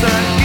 sun